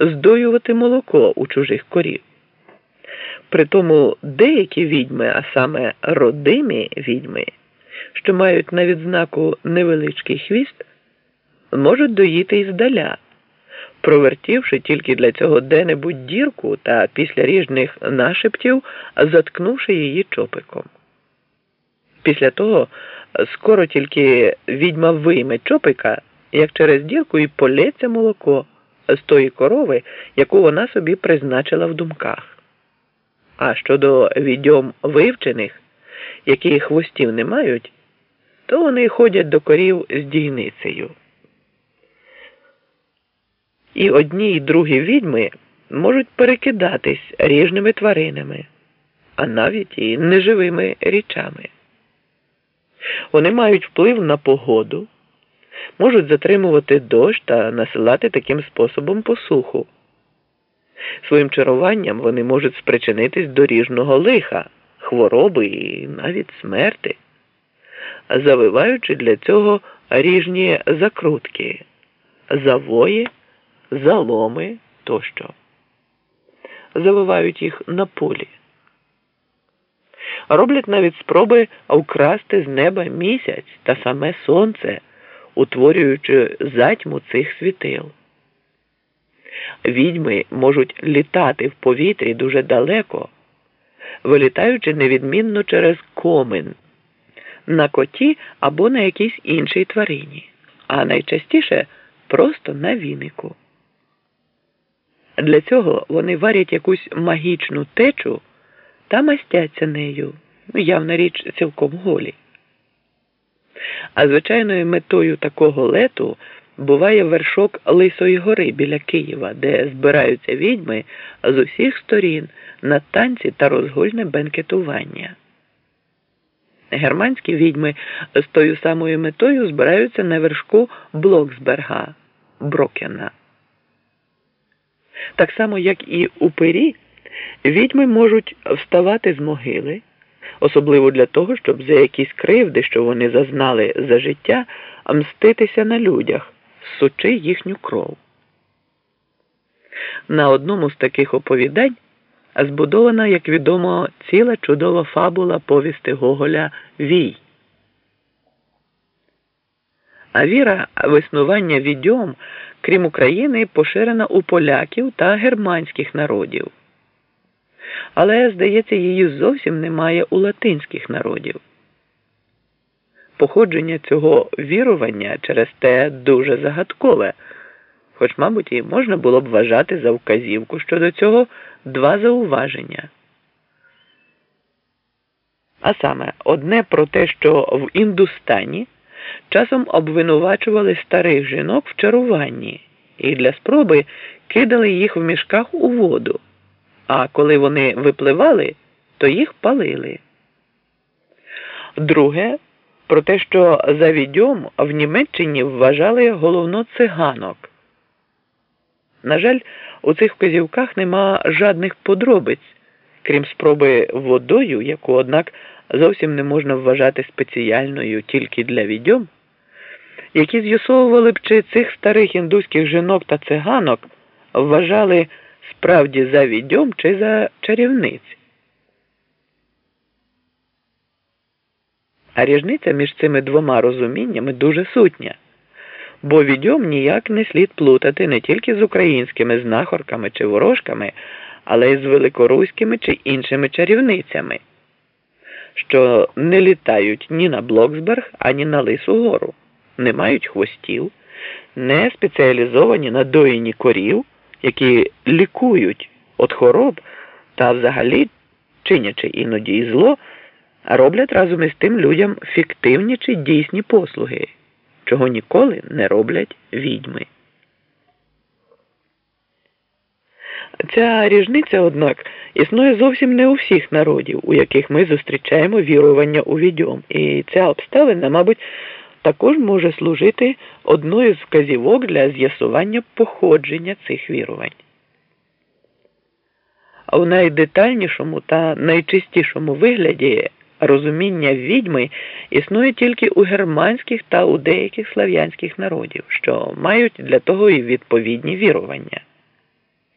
здоювати молоко у чужих корів. Притому деякі відьми, а саме родимі відьми, що мають на відзнаку невеличкий хвіст, можуть доїти і здаля, провертівши тільки для цього де-небудь дірку та після ріжних нашептів заткнувши її чопиком. Після того скоро тільки відьма вийме чопика, як через дірку і полється молоко з тої корови, яку вона собі призначила в думках. А щодо відьом вивчених, які хвостів не мають, то вони ходять до корів з дійницею. І одні й другі відьми можуть перекидатись ріжними тваринами, а навіть і неживими річами. Вони мають вплив на погоду, можуть затримувати дощ та насилати таким способом посуху. Своїм чаруванням вони можуть спричинитись до ріжного лиха, хвороби і навіть смерти, завиваючи для цього ріжні закрутки, завої, заломи тощо. Завивають їх на полі. Роблять навіть спроби вкрасти з неба місяць та саме сонце, утворюючи затьму цих світил. Відьми можуть літати в повітрі дуже далеко, вилітаючи невідмінно через комин, на коті або на якійсь іншій тварині, а найчастіше просто на вінику. Для цього вони варять якусь магічну течу та мастяться нею, явна річ цілком голі. А звичайною метою такого лету буває вершок Лисої гори біля Києва, де збираються відьми з усіх сторін на танці та розгульне бенкетування. Германські відьми з тою самою метою збираються на вершку Блоксберга Брокена. Так само, як і у пері, відьми можуть вставати з могили, особливо для того, щоб за якісь кривди, що вони зазнали за життя, мститися на людях сучи їхню кров. На одному з таких оповідань збудована, як відомо, ціла чудова фабула повісти Гоголя Вій. А віра в існування відьом, крім України, поширена у поляків та германських народів. Але, здається, її зовсім немає у латинських народів. Походження цього вірування через те дуже загадкове, хоч, мабуть, і можна було б вважати за вказівку щодо цього два зауваження. А саме, одне про те, що в Індустані часом обвинувачували старих жінок в чаруванні і для спроби кидали їх в мішках у воду, а коли вони випливали, то їх палили. Друге про те, що за відьом в Німеччині вважали головно циганок. На жаль, у цих вказівках нема жадних подробиць, крім спроби водою, яку, однак, зовсім не можна вважати спеціальною тільки для відьом, які з'ясовували б, чи цих старих індуських жінок та циганок вважали справді за відьом чи за чарівниць. А різниця між цими двома розуміннями дуже сутня, бо відьом ніяк не слід плутати не тільки з українськими знахорками чи ворожками, але й з великоруськими чи іншими чарівницями, що не літають ні на Блоксберг, ані на Лису Гору, не мають хвостів, не спеціалізовані на доїні корів, які лікують від хвороб та взагалі чинячи іноді і зло роблять разом із тим людям фіктивні чи дійсні послуги, чого ніколи не роблять відьми. Ця ріжниця, однак, існує зовсім не у всіх народів, у яких ми зустрічаємо вірування у відьом, і ця обставина, мабуть, також може служити одною з вказівок для з'ясування походження цих вірувань. А у найдетальнішому та найчистішому вигляді розуміння відьми існує тільки у германських та у деяких слав'янських народів, що мають для того і відповідні вірування.